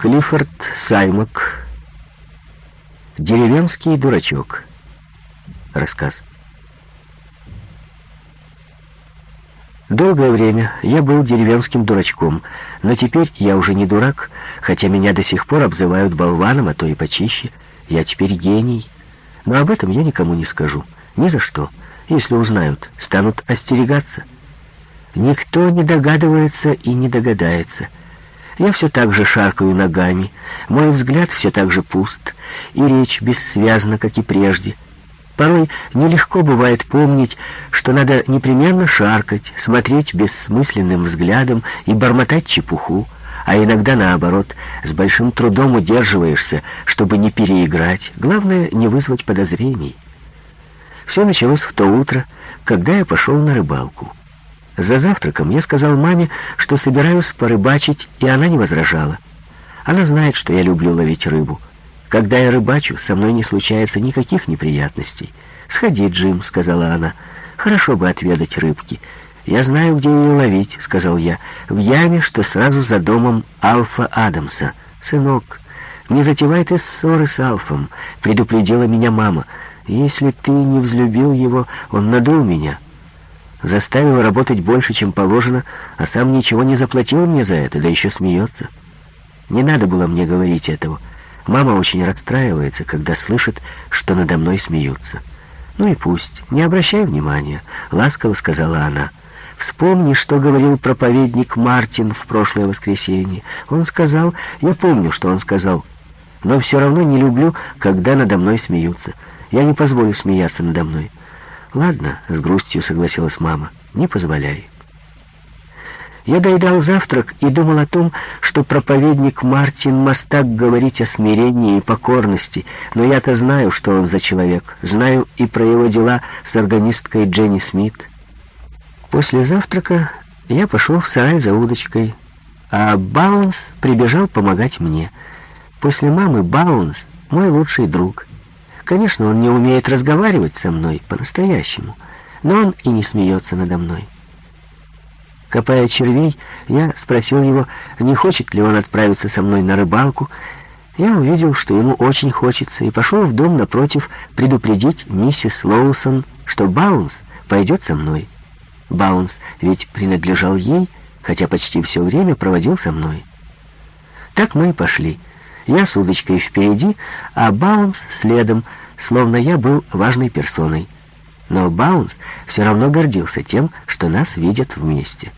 Клиффорд Саймак. Деревенский дурачок. Рассказ. Долгое время я был деревенским дурачком, но теперь я уже не дурак, хотя меня до сих пор обзывают болваном, а то и почище. Я теперь гений. Но об этом я никому не скажу. Ни за что. Если узнают, станут остерегаться. Никто не догадывается и не догадается. Я все так же шаркаю ногами, мой взгляд все так же пуст, и речь бессвязна, как и прежде. Порой нелегко бывает помнить, что надо непременно шаркать, смотреть бессмысленным взглядом и бормотать чепуху, а иногда наоборот, с большим трудом удерживаешься, чтобы не переиграть, главное не вызвать подозрений. Все началось в то утро, когда я пошел на рыбалку. За завтраком я сказал маме, что собираюсь порыбачить, и она не возражала. Она знает, что я люблю ловить рыбу. Когда я рыбачу, со мной не случается никаких неприятностей. «Сходи, Джим», — сказала она. «Хорошо бы отведать рыбки». «Я знаю, где ее ловить», — сказал я. «В яме, что сразу за домом Алфа Адамса. Сынок, не затевай ты ссоры с Алфом», — предупредила меня мама. «Если ты не взлюбил его, он надул меня». Заставил работать больше, чем положено, а сам ничего не заплатил мне за это, да еще смеется. Не надо было мне говорить этого. Мама очень расстраивается, когда слышит, что надо мной смеются. «Ну и пусть, не обращай внимания», — ласково сказала она. «Вспомни, что говорил проповедник Мартин в прошлое воскресенье. Он сказал, я помню, что он сказал, но все равно не люблю, когда надо мной смеются. Я не позволю смеяться надо мной». «Ладно», — с грустью согласилась мама, — «не позволяй». Я доедал завтрак и думал о том, что проповедник Мартин мастак говорить о смирении и покорности, но я-то знаю, что он за человек, знаю и про его дела с органисткой Дженни Смит. После завтрака я пошел в сарай за удочкой, а Баунс прибежал помогать мне. После мамы Баунс — мой лучший друг — Конечно, он не умеет разговаривать со мной по-настоящему, но он и не смеется надо мной. Копая червей, я спросил его, не хочет ли он отправиться со мной на рыбалку. Я увидел, что ему очень хочется, и пошел в дом напротив предупредить миссис Лоусон, что Баунс пойдет со мной. Баунс ведь принадлежал ей, хотя почти все время проводил со мной. Так мы и пошли. Я с удочкой впереди, а Баунс следом, словно я был важной персоной. Но Баунс все равно гордился тем, что нас видят вместе.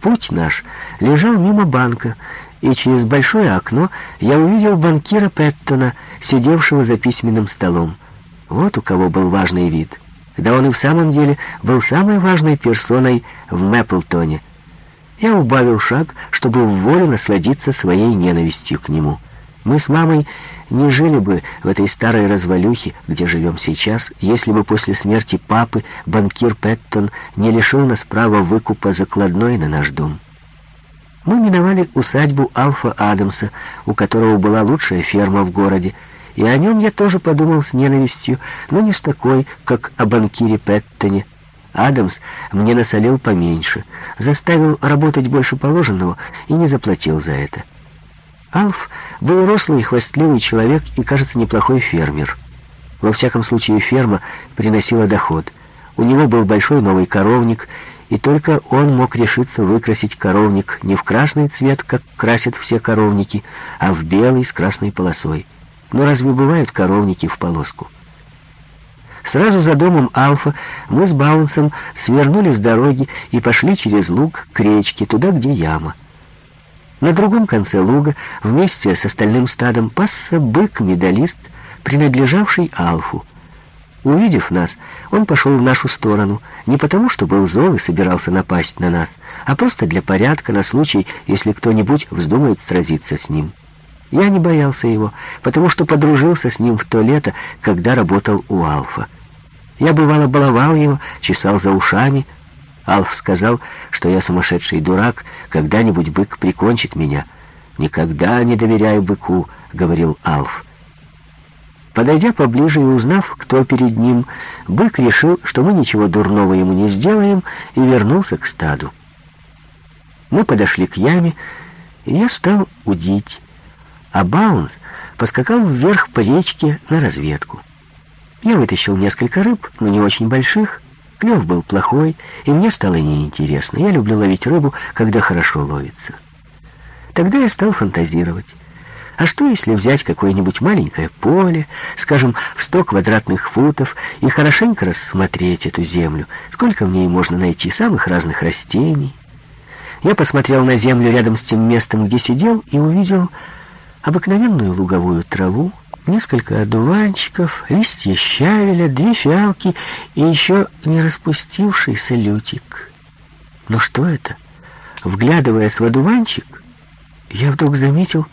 Путь наш лежал мимо банка, и через большое окно я увидел банкира Петтона, сидевшего за письменным столом. Вот у кого был важный вид. Да он и в самом деле был самой важной персоной в Мэпплтоне. Я убавил шаг, чтобы в волю насладиться своей ненавистью к нему. Мы с мамой не жили бы в этой старой развалюхе, где живем сейчас, если бы после смерти папы банкир Петтон не лишил нас права выкупа закладной на наш дом. Мы миновали усадьбу Алфа Адамса, у которого была лучшая ферма в городе, и о нем я тоже подумал с ненавистью, но не с такой, как о банкире Петтоне. Адамс мне насолил поменьше, заставил работать больше положенного и не заплатил за это. Алф был рослый и хвастливый человек и, кажется, неплохой фермер. Во всяком случае, ферма приносила доход. У него был большой новый коровник, и только он мог решиться выкрасить коровник не в красный цвет, как красят все коровники, а в белый с красной полосой. Но разве бывают коровники в полоску? Сразу за домом Алфа мы с Баунсом свернули с дороги и пошли через луг к речке, туда, где яма. На другом конце луга вместе с остальным стадом пасся бык-медалист, принадлежавший Алфу. Увидев нас, он пошел в нашу сторону, не потому, что был зол и собирался напасть на нас, а просто для порядка на случай, если кто-нибудь вздумает сразиться с ним. Я не боялся его, потому что подружился с ним в то лето, когда работал у Алфа. Я бывало баловал его, чесал за ушами, Алф сказал, что я сумасшедший дурак, когда-нибудь бык прикончит меня. «Никогда не доверяю быку», — говорил Алф. Подойдя поближе и узнав, кто перед ним, бык решил, что мы ничего дурного ему не сделаем, и вернулся к стаду. Мы подошли к яме, и я стал удить, а Баунс поскакал вверх по речке на разведку. Я вытащил несколько рыб, но не очень больших, клев был плохой, и мне стало неинтересно. Я люблю ловить рыбу, когда хорошо ловится. Тогда я стал фантазировать. А что, если взять какое-нибудь маленькое поле, скажем, в сто квадратных футов, и хорошенько рассмотреть эту землю? Сколько в ней можно найти самых разных растений? Я посмотрел на землю рядом с тем местом, где сидел, и увидел обыкновенную луговую траву, несколько одуванчиков, листья щавеля, две фиалки и еще не распустившийся лютик. Но что это? Вглядываясь в одуванчик, я вдруг заметил,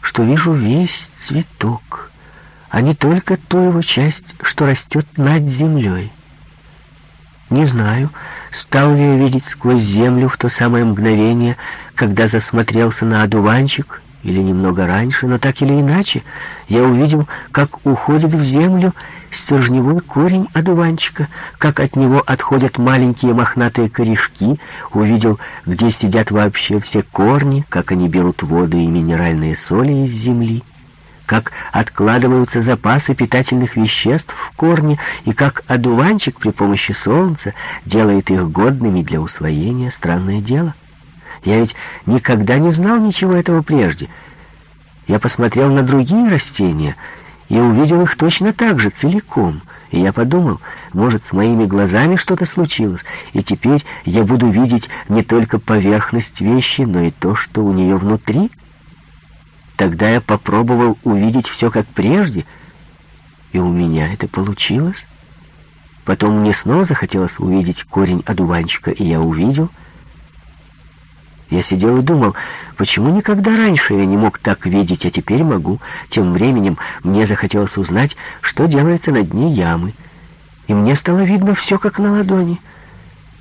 что вижу весь цветок, а не только ту его часть, что растет над землей. Не знаю, стал ли я видеть сквозь землю в то самое мгновение, когда засмотрелся на одуванчик, или немного раньше, но так или иначе, я увидел, как уходит в землю стержневой корень одуванчика, как от него отходят маленькие мохнатые корешки, увидел, где сидят вообще все корни, как они берут воду и минеральные соли из земли, как откладываются запасы питательных веществ в корне, и как одуванчик при помощи солнца делает их годными для усвоения, странное дело. Я ведь никогда не знал ничего этого прежде. Я посмотрел на другие растения и увидел их точно так же, целиком. И я подумал, может, с моими глазами что-то случилось, и теперь я буду видеть не только поверхность вещи, но и то, что у нее внутри. Тогда я попробовал увидеть все как прежде, и у меня это получилось. Потом мне снова захотелось увидеть корень одуванчика, и я увидел — я сидел и думал, почему никогда раньше я не мог так видеть, а теперь могу. Тем временем мне захотелось узнать, что делается на дне ямы. И мне стало видно все как на ладони.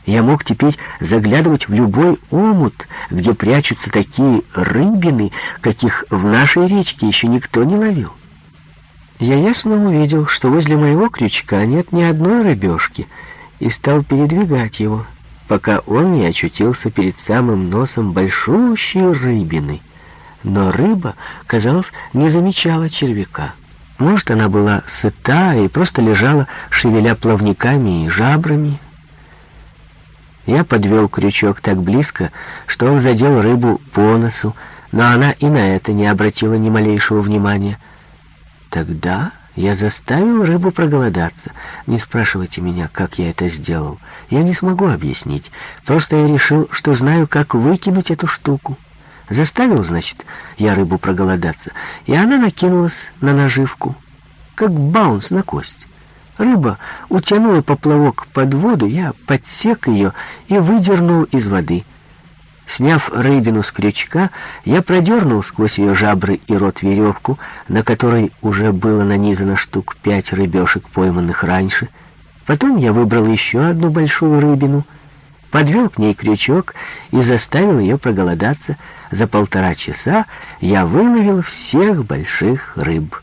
Я мог теперь заглядывать в любой омут, где прячутся такие рыбины, каких в нашей речке еще никто не ловил. Я ясно увидел, что возле моего крючка нет ни одной рыбешки, и стал передвигать его пока он не очутился перед самым носом большущей рыбины. Но рыба, казалось, не замечала червяка. Может, она была сыта и просто лежала, шевеля плавниками и жабрами. Я подвел крючок так близко, что он задел рыбу по носу, но она и на это не обратила ни малейшего внимания. Тогда я заставил рыбу проголодаться. Не спрашивайте меня, как я это сделал. Я не смогу объяснить. Просто я решил, что знаю, как выкинуть эту штуку. Заставил, значит, я рыбу проголодаться, и она накинулась на наживку, как баунс на кость. Рыба утянула поплавок под воду, я подсек ее и выдернул из воды. Сняв рыбину с крючка, я продернул сквозь ее жабры и рот веревку, на которой уже было нанизано штук пять рыбешек, пойманных раньше. Потом я выбрал еще одну большую рыбину, подвел к ней крючок и заставил ее проголодаться. За полтора часа я выловил всех больших рыб.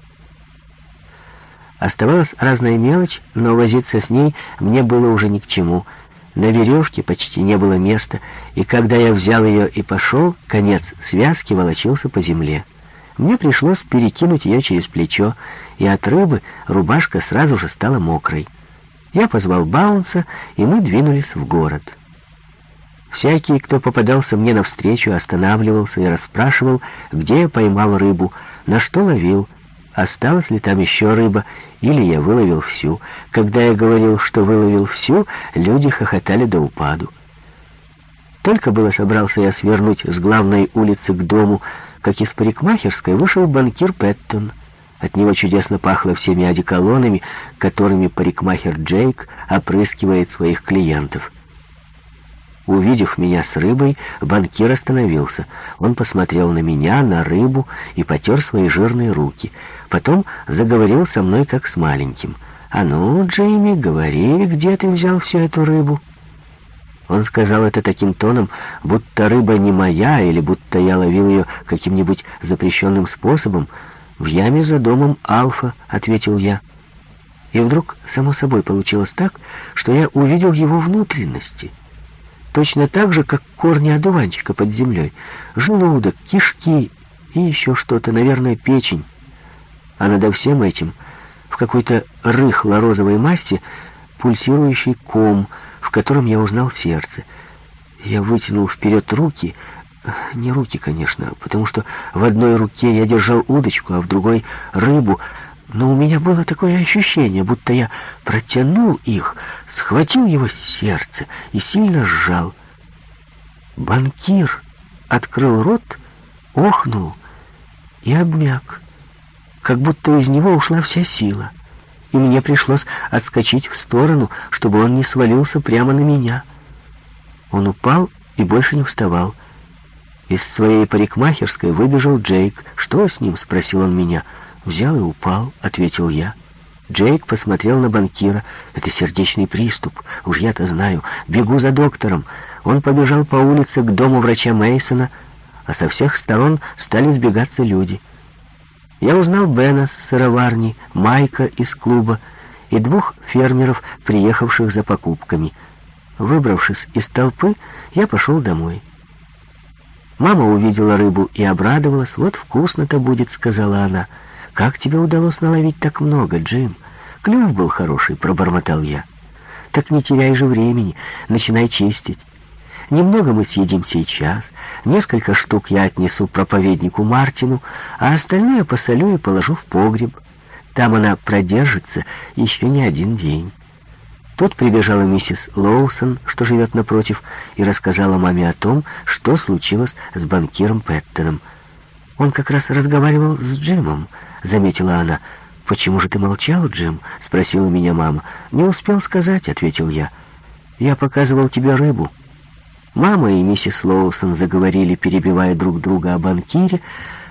Оставалась разная мелочь, но возиться с ней мне было уже ни к чему — на веревке почти не было места, и когда я взял ее и пошел, конец связки волочился по земле. Мне пришлось перекинуть ее через плечо, и от рыбы рубашка сразу же стала мокрой. Я позвал Баунса, и мы двинулись в город. Всякий, кто попадался мне навстречу, останавливался и расспрашивал, где я поймал рыбу, на что ловил, осталась ли там еще рыба, или я выловил всю. Когда я говорил, что выловил всю, люди хохотали до упаду. Только было собрался я свернуть с главной улицы к дому, как из парикмахерской вышел банкир Пэттон. От него чудесно пахло всеми одеколонами, которыми парикмахер Джейк опрыскивает своих клиентов. Увидев меня с рыбой, банкир остановился. Он посмотрел на меня, на рыбу и потер свои жирные руки. Потом заговорил со мной как с маленьким. «А ну, Джейми, говори, где ты взял всю эту рыбу?» Он сказал это таким тоном, будто рыба не моя, или будто я ловил ее каким-нибудь запрещенным способом. «В яме за домом Алфа», — ответил я. И вдруг, само собой, получилось так, что я увидел его внутренности — точно так же, как корни одуванчика под землей. Желудок, кишки и еще что-то, наверное, печень. А над всем этим в какой-то рыхло-розовой массе пульсирующий ком, в котором я узнал сердце. Я вытянул вперед руки, не руки, конечно, потому что в одной руке я держал удочку, а в другой — рыбу, но у меня было такое ощущение, будто я протянул их, схватил его сердце и сильно сжал. Банкир открыл рот, охнул и обмяк, как будто из него ушла вся сила, и мне пришлось отскочить в сторону, чтобы он не свалился прямо на меня. Он упал и больше не вставал. Из своей парикмахерской выбежал Джейк. «Что с ним?» — спросил он меня. «Взял и упал», — ответил я. Джейк посмотрел на банкира. «Это сердечный приступ. Уж я-то знаю. Бегу за доктором». Он побежал по улице к дому врача Мейсона, а со всех сторон стали сбегаться люди. Я узнал Бена с сыроварни, Майка из клуба и двух фермеров, приехавших за покупками. Выбравшись из толпы, я пошел домой. Мама увидела рыбу и обрадовалась. «Вот вкусно-то будет», — сказала она. «Как тебе удалось наловить так много, Джим?» «Клюв был хороший», — пробормотал я. «Так не теряй же времени, начинай чистить. Немного мы съедим сейчас, несколько штук я отнесу проповеднику Мартину, а остальное посолю и положу в погреб. Там она продержится еще не один день». Тут прибежала миссис Лоусон, что живет напротив, и рассказала маме о том, что случилось с банкиром Пэттоном. «Он как раз разговаривал с Джимом», — заметила она. «Почему же ты молчал, Джим?» — спросила меня мама. «Не успел сказать», — ответил я. «Я показывал тебе рыбу». Мама и миссис Лоусон заговорили, перебивая друг друга о банкире,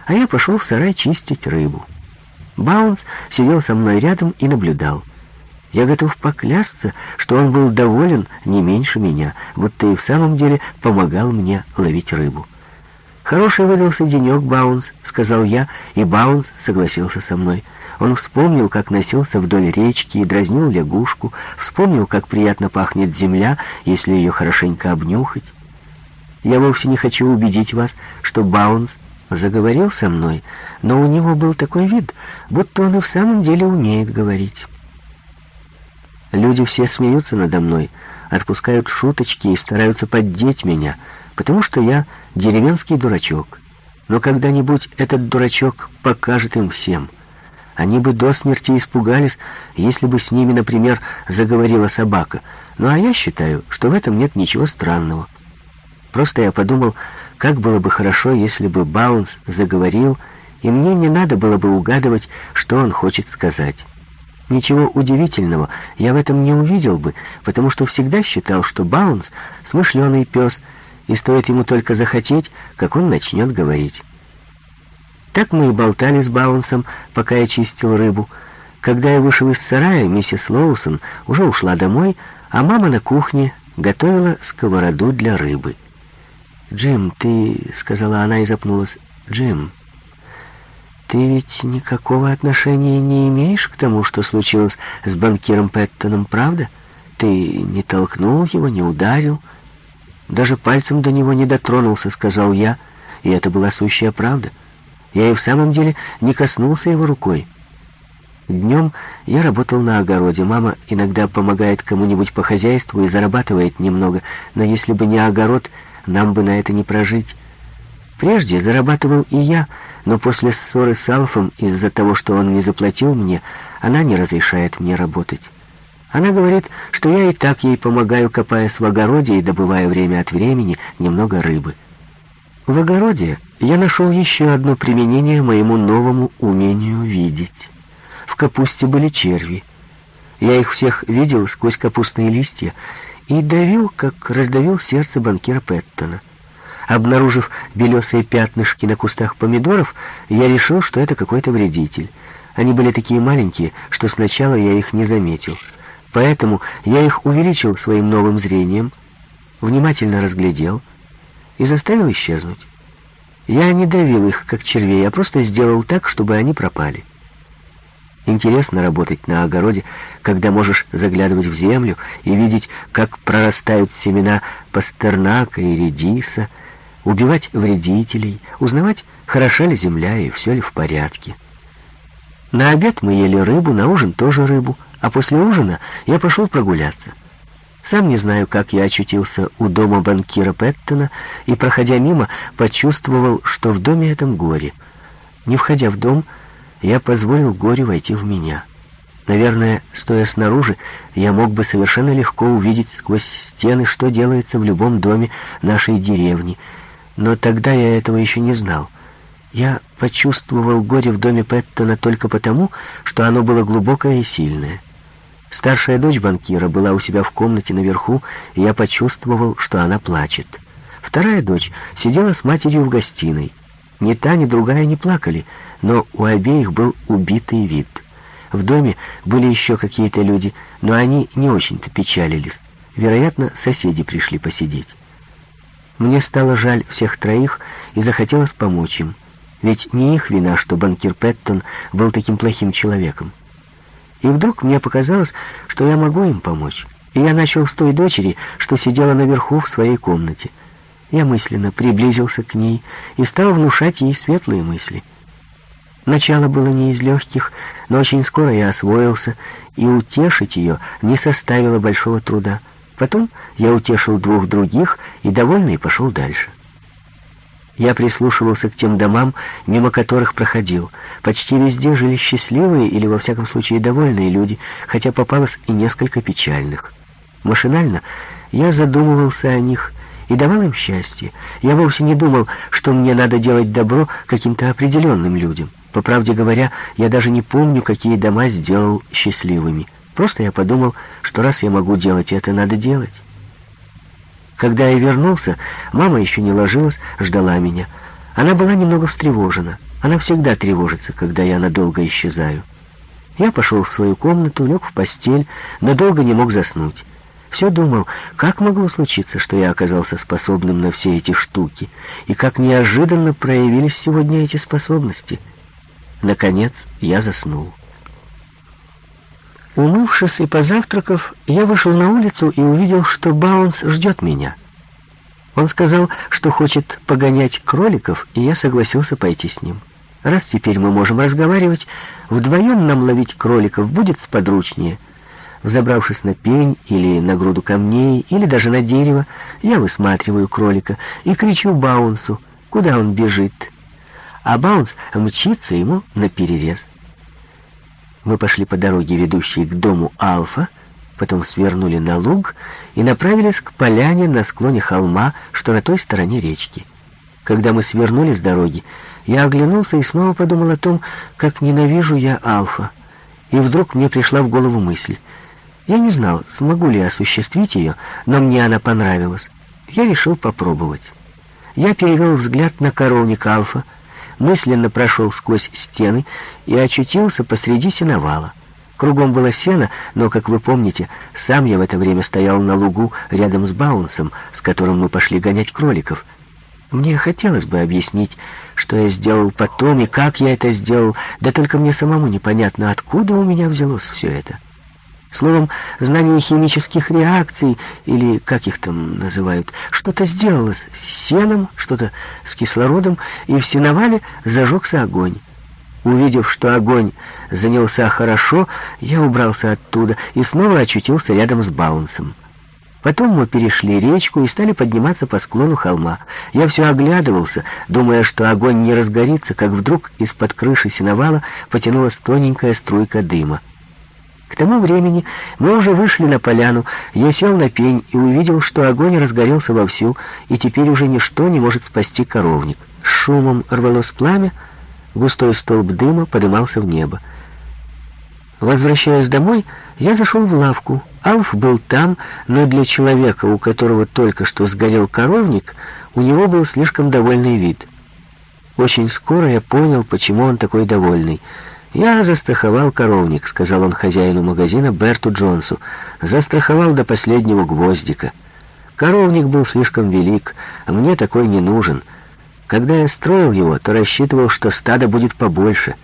а я пошел в сарай чистить рыбу. Баунс сидел со мной рядом и наблюдал. Я готов поклясться, что он был доволен не меньше меня, будто и в самом деле помогал мне ловить рыбу. «Хороший выдался денек, Баунс», — сказал я, и Баунс согласился со мной. Он вспомнил, как носился вдоль речки и дразнил лягушку, вспомнил, как приятно пахнет земля, если ее хорошенько обнюхать. Я вовсе не хочу убедить вас, что Баунс заговорил со мной, но у него был такой вид, будто он и в самом деле умеет говорить. Люди все смеются надо мной, отпускают шуточки и стараются поддеть меня, потому что я деревенский дурачок. Но когда-нибудь этот дурачок покажет им всем. Они бы до смерти испугались, если бы с ними, например, заговорила собака. Ну а я считаю, что в этом нет ничего странного. Просто я подумал, как было бы хорошо, если бы Баунс заговорил, и мне не надо было бы угадывать, что он хочет сказать. Ничего удивительного я в этом не увидел бы, потому что всегда считал, что Баунс — смышленый пес, и стоит ему только захотеть, как он начнет говорить. Так мы и болтали с Баунсом, пока я чистил рыбу. Когда я вышел из сарая, миссис Лоусон уже ушла домой, а мама на кухне готовила сковороду для рыбы. «Джим, ты...» — сказала она и запнулась. «Джим, ты ведь никакого отношения не имеешь к тому, что случилось с банкиром Пэттоном, правда? Ты не толкнул его, не ударил, даже пальцем до него не дотронулся, сказал я, и это была сущая правда. Я и в самом деле не коснулся его рукой. Днем я работал на огороде. Мама иногда помогает кому-нибудь по хозяйству и зарабатывает немного, но если бы не огород, нам бы на это не прожить. Прежде зарабатывал и я, но после ссоры с Алфом из-за того, что он не заплатил мне, она не разрешает мне работать. Она говорит, что я и так ей помогаю, копаясь в огороде и добывая время от времени немного рыбы. В огороде я нашел еще одно применение моему новому умению видеть. В капусте были черви. Я их всех видел сквозь капустные листья и давил, как раздавил сердце банкира Пэттона. Обнаружив белесые пятнышки на кустах помидоров, я решил, что это какой-то вредитель. Они были такие маленькие, что сначала я их не заметил. Поэтому я их увеличил своим новым зрением, внимательно разглядел и заставил исчезнуть. Я не давил их, как червей, а просто сделал так, чтобы они пропали. Интересно работать на огороде, когда можешь заглядывать в землю и видеть, как прорастают семена пастернака и редиса, убивать вредителей, узнавать, хороша ли земля и все ли в порядке. На обед мы ели рыбу, на ужин тоже рыбу, а после ужина я пошел прогуляться. Сам не знаю, как я очутился у дома банкира Пэттона и, проходя мимо, почувствовал, что в доме этом горе. Не входя в дом, я позволил горе войти в меня. Наверное, стоя снаружи, я мог бы совершенно легко увидеть сквозь стены, что делается в любом доме нашей деревни, но тогда я этого еще не знал. Я почувствовал горе в доме Пэттона только потому, что оно было глубокое и сильное. Старшая дочь банкира была у себя в комнате наверху, и я почувствовал, что она плачет. Вторая дочь сидела с матерью в гостиной. Ни та, ни другая не плакали, но у обеих был убитый вид. В доме были еще какие-то люди, но они не очень-то печалились. Вероятно, соседи пришли посидеть. Мне стало жаль всех троих и захотелось помочь им. Ведь не их вина, что банкир Пэттон был таким плохим человеком. И вдруг мне показалось, что я могу им помочь. И я начал с той дочери, что сидела наверху в своей комнате. Я мысленно приблизился к ней и стал внушать ей светлые мысли. Начало было не из легких, но очень скоро я освоился, и утешить ее не составило большого труда. Потом я утешил двух других и, довольный, пошел дальше. Я прислушивался к тем домам, мимо которых проходил. Почти везде жили счастливые или, во всяком случае, довольные люди, хотя попалось и несколько печальных. Машинально я задумывался о них и давал им счастье. Я вовсе не думал, что мне надо делать добро каким-то определенным людям. По правде говоря, я даже не помню, какие дома сделал счастливыми. Просто я подумал, что раз я могу делать это, надо делать. Когда я вернулся, мама еще не ложилась, ждала меня. Она была немного встревожена. Она всегда тревожится, когда я надолго исчезаю. Я пошел в свою комнату, лег в постель, но долго не мог заснуть. Все думал, как могло случиться, что я оказался способным на все эти штуки, и как неожиданно проявились сегодня эти способности. Наконец я заснул. Умывшись и позавтракав, я вышел на улицу и увидел, что Баунс ждет меня. Он сказал, что хочет погонять кроликов, и я согласился пойти с ним. Раз теперь мы можем разговаривать, вдвоем нам ловить кроликов будет сподручнее. Взобравшись на пень или на груду камней, или даже на дерево, я высматриваю кролика и кричу Баунсу, куда он бежит. А Баунс мчится ему на перерез. Мы пошли по дороге, ведущей к дому Алфа, потом свернули на луг и направились к поляне на склоне холма, что на той стороне речки. Когда мы свернули с дороги, я оглянулся и снова подумал о том, как ненавижу я Алфа. И вдруг мне пришла в голову мысль. Я не знал, смогу ли осуществить ее, но мне она понравилась. Я решил попробовать. Я перевел взгляд на коровник Алфа, мысленно прошел сквозь стены и очутился посреди сеновала. Кругом было сено, но, как вы помните, сам я в это время стоял на лугу рядом с Баунсом, с которым мы пошли гонять кроликов. Мне хотелось бы объяснить, что я сделал потом и как я это сделал, да только мне самому непонятно, откуда у меня взялось все это. Словом, знание химических реакций, или как их там называют, что-то сделалось с сеном, что-то с кислородом, и в сеновале зажегся огонь. Увидев, что огонь занялся хорошо, я убрался оттуда и снова очутился рядом с Баунсом. Потом мы перешли речку и стали подниматься по склону холма. Я все оглядывался, думая, что огонь не разгорится, как вдруг из-под крыши сеновала потянулась тоненькая струйка дыма. К тому времени мы уже вышли на поляну, я сел на пень и увидел, что огонь разгорелся вовсю, и теперь уже ничто не может спасти коровник. Шумом рвалось пламя, густой столб дыма подымался в небо. Возвращаясь домой, я зашел в лавку. Алф был там, но для человека, у которого только что сгорел коровник, у него был слишком довольный вид. Очень скоро я понял, почему он такой довольный — «Я застраховал коровник», — сказал он хозяину магазина Берту Джонсу. «Застраховал до последнего гвоздика. Коровник был слишком велик, а мне такой не нужен. Когда я строил его, то рассчитывал, что стадо будет побольше.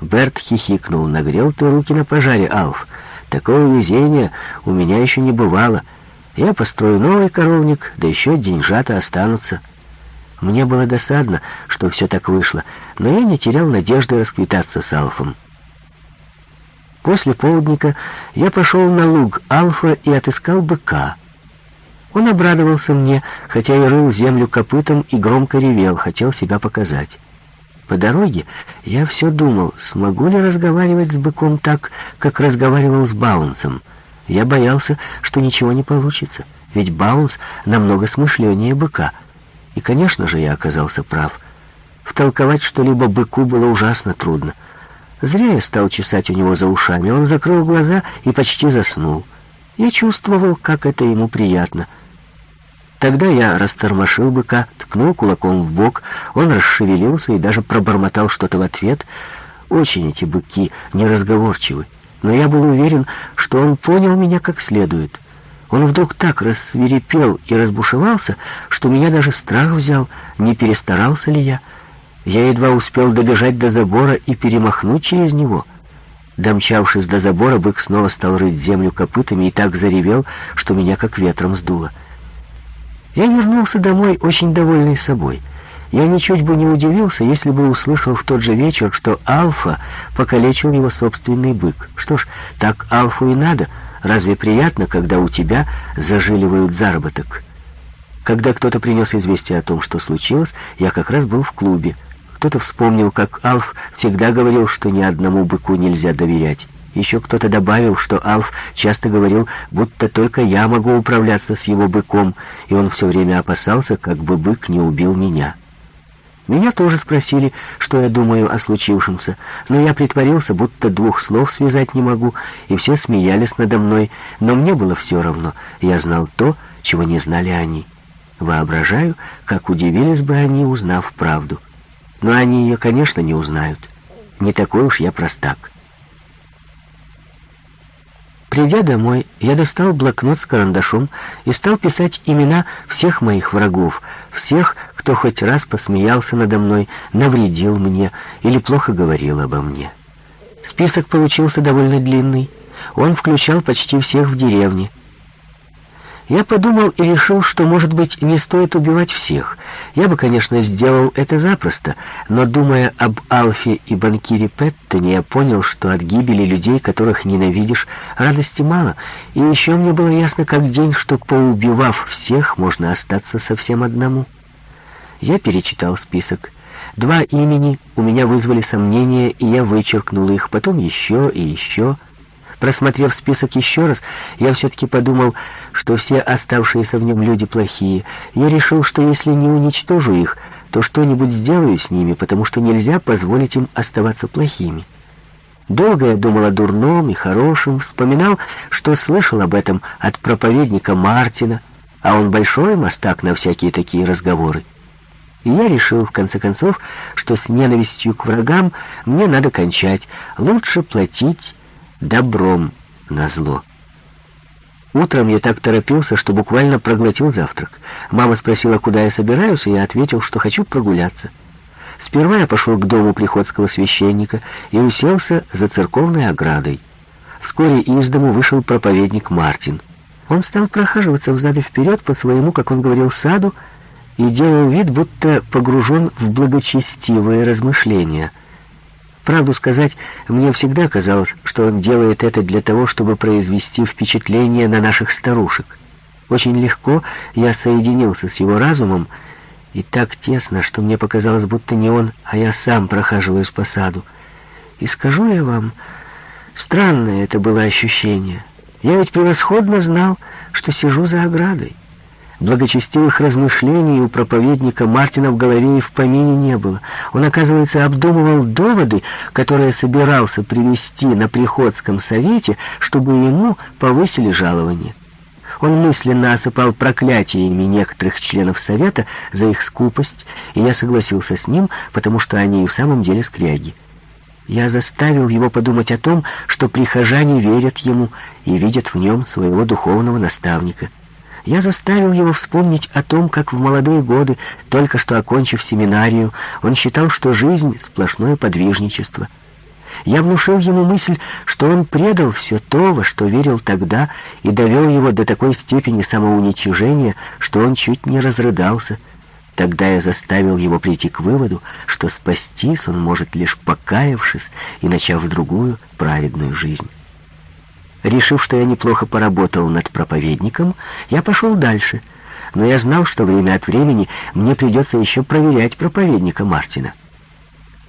Берт хихикнул. «Нагрел ты руки на пожаре, Алф. Такого везения у меня еще не бывало. Я построю новый коровник, да еще деньжата останутся». Мне было досадно, что все так вышло, но я не терял надежды расквитаться с Алфом. После полдника я пошел на луг Алфа и отыскал быка. Он обрадовался мне, хотя и рыл землю копытом и громко ревел, хотел себя показать. По дороге я все думал, смогу ли разговаривать с быком так, как разговаривал с Баунсом. Я боялся, что ничего не получится, ведь Баунс намного смышленнее быка. И, конечно же, я оказался прав. Втолковать что-либо быку было ужасно трудно. Зря я стал чесать у него за ушами. Он закрыл глаза и почти заснул. Я чувствовал, как это ему приятно — Тогда я растормошил быка, ткнул кулаком в бок, он расшевелился и даже пробормотал что-то в ответ. Очень эти быки неразговорчивы, но я был уверен, что он понял меня как следует. Он вдруг так рассверепел и разбушевался, что меня даже страх взял, не перестарался ли я. Я едва успел добежать до забора и перемахнуть через него. Домчавшись до забора, бык снова стал рыть землю копытами и так заревел, что меня как ветром сдуло. Я вернулся домой очень довольный собой. Я ничуть бы не удивился, если бы услышал в тот же вечер, что Алфа покалечил его собственный бык. Что ж, так Алфу и надо. Разве приятно, когда у тебя зажиливают заработок? Когда кто-то принес известие о том, что случилось, я как раз был в клубе. Кто-то вспомнил, как Алф всегда говорил, что ни одному быку нельзя доверять. Еще кто-то добавил, что Алф часто говорил, будто только я могу управляться с его быком, и он все время опасался, как бы бык не убил меня. Меня тоже спросили, что я думаю о случившемся, но я притворился, будто двух слов связать не могу, и все смеялись надо мной, но мне было все равно, я знал то, чего не знали они. Воображаю, как удивились бы они, узнав правду. Но они ее, конечно, не узнают. Не такой уж я простак. Придя домой, я достал блокнот с карандашом и стал писать имена всех моих врагов, всех, кто хоть раз посмеялся надо мной, навредил мне или плохо говорил обо мне. Список получился довольно длинный. Он включал почти всех в деревне. Я подумал и решил, что, может быть, не стоит убивать всех. Я бы, конечно, сделал это запросто, но, думая об Алфе и банкире Петтоне, я понял, что от гибели людей, которых ненавидишь, радости мало, и еще мне было ясно как день, что, поубивав всех, можно остаться совсем одному. Я перечитал список. Два имени у меня вызвали сомнения, и я вычеркнул их, потом еще и еще... Просмотрев список еще раз, я все-таки подумал, что все оставшиеся в нем люди плохие. Я решил, что если не уничтожу их, то что-нибудь сделаю с ними, потому что нельзя позволить им оставаться плохими. Долго я думал о дурном и хорошем, вспоминал, что слышал об этом от проповедника Мартина, а он большой мастак на всякие такие разговоры. И я решил, в конце концов, что с ненавистью к врагам мне надо кончать, лучше платить добром на зло. Утром я так торопился, что буквально проглотил завтрак. Мама спросила, куда я собираюсь, и я ответил, что хочу прогуляться. Сперва я пошел к дому приходского священника и уселся за церковной оградой. Вскоре из дому вышел проповедник Мартин. Он стал прохаживаться взад и вперед по своему, как он говорил, саду и делал вид, будто погружен в благочестивые размышления — Правду сказать, мне всегда казалось, что он делает это для того, чтобы произвести впечатление на наших старушек. Очень легко я соединился с его разумом, и так тесно, что мне показалось, будто не он, а я сам прохаживаюсь по саду. И скажу я вам, странное это было ощущение. Я ведь превосходно знал, что сижу за оградой. Благочестивых размышлений у проповедника Мартина в голове и в помине не было. Он, оказывается, обдумывал доводы, которые собирался привести на приходском совете, чтобы ему повысили жалование. Он мысленно осыпал проклятиями некоторых членов совета за их скупость, и я согласился с ним, потому что они и в самом деле скряги. Я заставил его подумать о том, что прихожане верят ему и видят в нем своего духовного наставника. Я заставил его вспомнить о том, как в молодые годы, только что окончив семинарию, он считал, что жизнь — сплошное подвижничество. Я внушил ему мысль, что он предал все то, во что верил тогда, и довел его до такой степени самоуничижения, что он чуть не разрыдался. Тогда я заставил его прийти к выводу, что спастись он может лишь покаявшись и начав другую праведную жизнь. Решив, что я неплохо поработал над проповедником, я пошел дальше, но я знал, что время от времени мне придется еще проверять проповедника Мартина.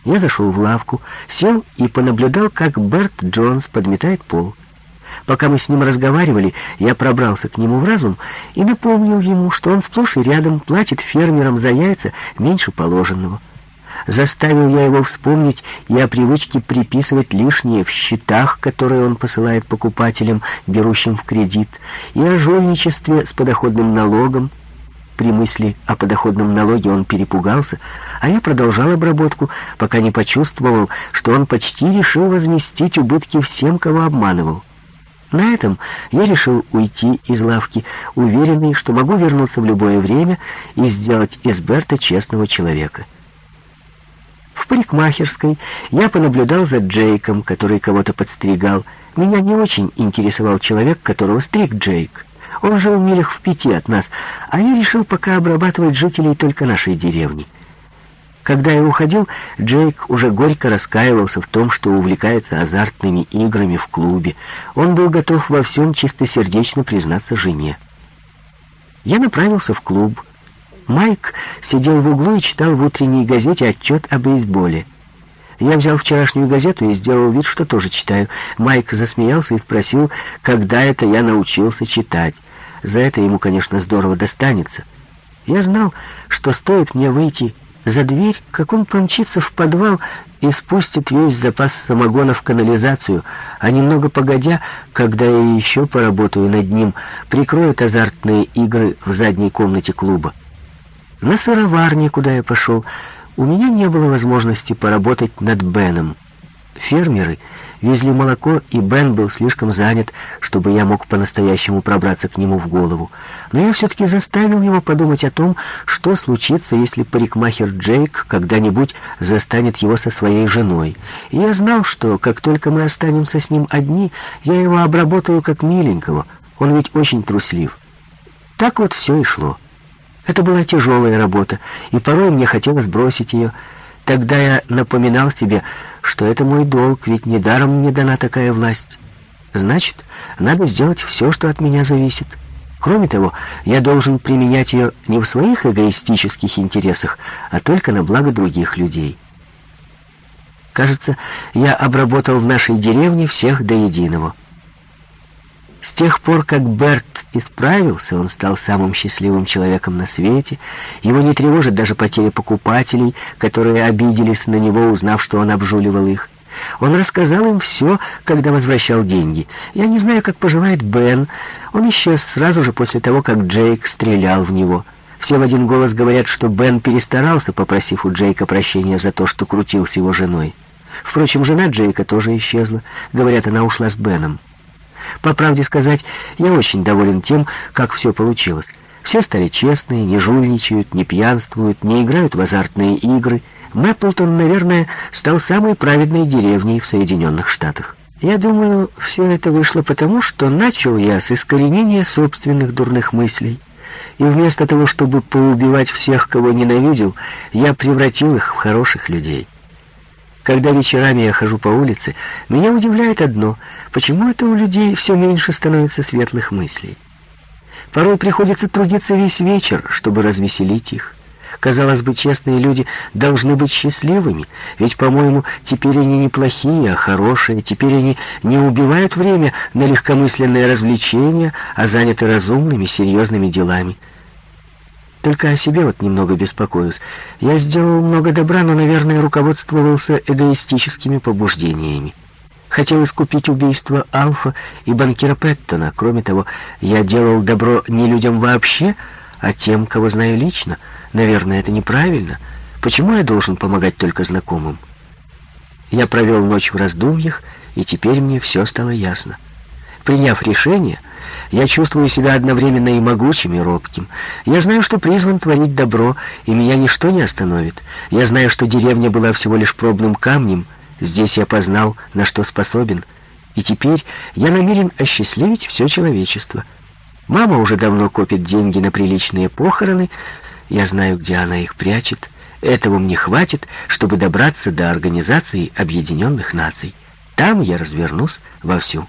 Я зашел в лавку, сел и понаблюдал, как Берт Джонс подметает пол. Пока мы с ним разговаривали, я пробрался к нему в разум и напомнил ему, что он сплошь и рядом платит фермерам за яйца меньше положенного. Заставил я его вспомнить и о привычке приписывать лишнее в счетах, которые он посылает покупателям, берущим в кредит, и о жульничестве с подоходным налогом, при мысли о подоходном налоге он перепугался, а я продолжал обработку, пока не почувствовал, что он почти решил возместить убытки всем, кого обманывал. На этом я решил уйти из лавки, уверенный, что могу вернуться в любое время и сделать из Берта честного человека. В парикмахерской я понаблюдал за Джейком, который кого-то подстригал. Меня не очень интересовал человек, которого стриг Джейк. Он жил в милях в пяти от нас, а я решил пока обрабатывать жителей только нашей деревни. Когда я уходил, Джейк уже горько раскаивался в том, что увлекается азартными играми в клубе. Он был готов во всем чистосердечно признаться жене. Я направился в клуб. Майк сидел в углу и читал в утренней газете отчет о бейсболе. Я взял вчерашнюю газету и сделал вид, что тоже читаю. Майк засмеялся и спросил, когда это я научился читать. За это ему, конечно, здорово достанется. Я знал, что стоит мне выйти за дверь, как он помчится в подвал и спустит весь запас самогона в канализацию, а немного погодя, когда я еще поработаю над ним, прикроет азартные игры в задней комнате клуба. На сыроварне, куда я пошел, у меня не было возможности поработать над Беном. Фермеры везли молоко, и Бен был слишком занят, чтобы я мог по-настоящему пробраться к нему в голову. Но я все-таки заставил его подумать о том, что случится, если парикмахер Джейк когда-нибудь застанет его со своей женой. И я знал, что как только мы останемся с ним одни, я его обработаю как миленького. Он ведь очень труслив. Так вот все и шло. Это была тяжелая работа, и порой мне хотелось бросить ее, Тогда я напоминал себе, что это мой долг, ведь недаром мне дана такая власть. Значит, надо сделать все, что от меня зависит. Кроме того, я должен применять ее не в своих эгоистических интересах, а только на благо других людей. Кажется, я обработал в нашей деревне всех до единого. С тех пор, как Берт исправился, он стал самым счастливым человеком на свете. Его не тревожит даже потеря покупателей, которые обиделись на него, узнав, что он обжуливал их. Он рассказал им все, когда возвращал деньги. Я не знаю, как поживает Бен. Он исчез сразу же после того, как Джейк стрелял в него. Все в один голос говорят, что Бен перестарался, попросив у Джейка прощения за то, что крутил с его женой. Впрочем, жена Джейка тоже исчезла. Говорят, она ушла с Беном. По правде сказать, я очень доволен тем, как все получилось. Все стали честные, не жульничают, не пьянствуют, не играют в азартные игры. Мэпплтон, наверное, стал самой праведной деревней в Соединенных Штатах. Я думаю, все это вышло потому, что начал я с искоренения собственных дурных мыслей. И вместо того, чтобы поубивать всех, кого ненавидел, я превратил их в хороших людей. Когда вечерами я хожу по улице, меня удивляет одно — почему это у людей все меньше становится светлых мыслей. Порой приходится трудиться весь вечер, чтобы развеселить их. Казалось бы, честные люди должны быть счастливыми, ведь, по-моему, теперь они не плохие, а хорошие, теперь они не убивают время на легкомысленные развлечения, а заняты разумными, серьезными делами. Только о себе вот немного беспокоюсь. Я сделал много добра, но, наверное, руководствовался эгоистическими побуждениями. Хотел искупить убийство Алфа и банкира Петтона. Кроме того, я делал добро не людям вообще, а тем, кого знаю лично. Наверное, это неправильно. Почему я должен помогать только знакомым? Я провел ночь в раздумьях, и теперь мне все стало ясно. Приняв решение, я чувствую себя одновременно и могучим, и робким. Я знаю, что призван творить добро, и меня ничто не остановит. Я знаю, что деревня была всего лишь пробным камнем, Здесь я познал, на что способен, и теперь я намерен осчастливить все человечество. Мама уже давно копит деньги на приличные похороны, я знаю, где она их прячет. Этого мне хватит, чтобы добраться до Организации Объединенных Наций. Там я развернусь вовсю.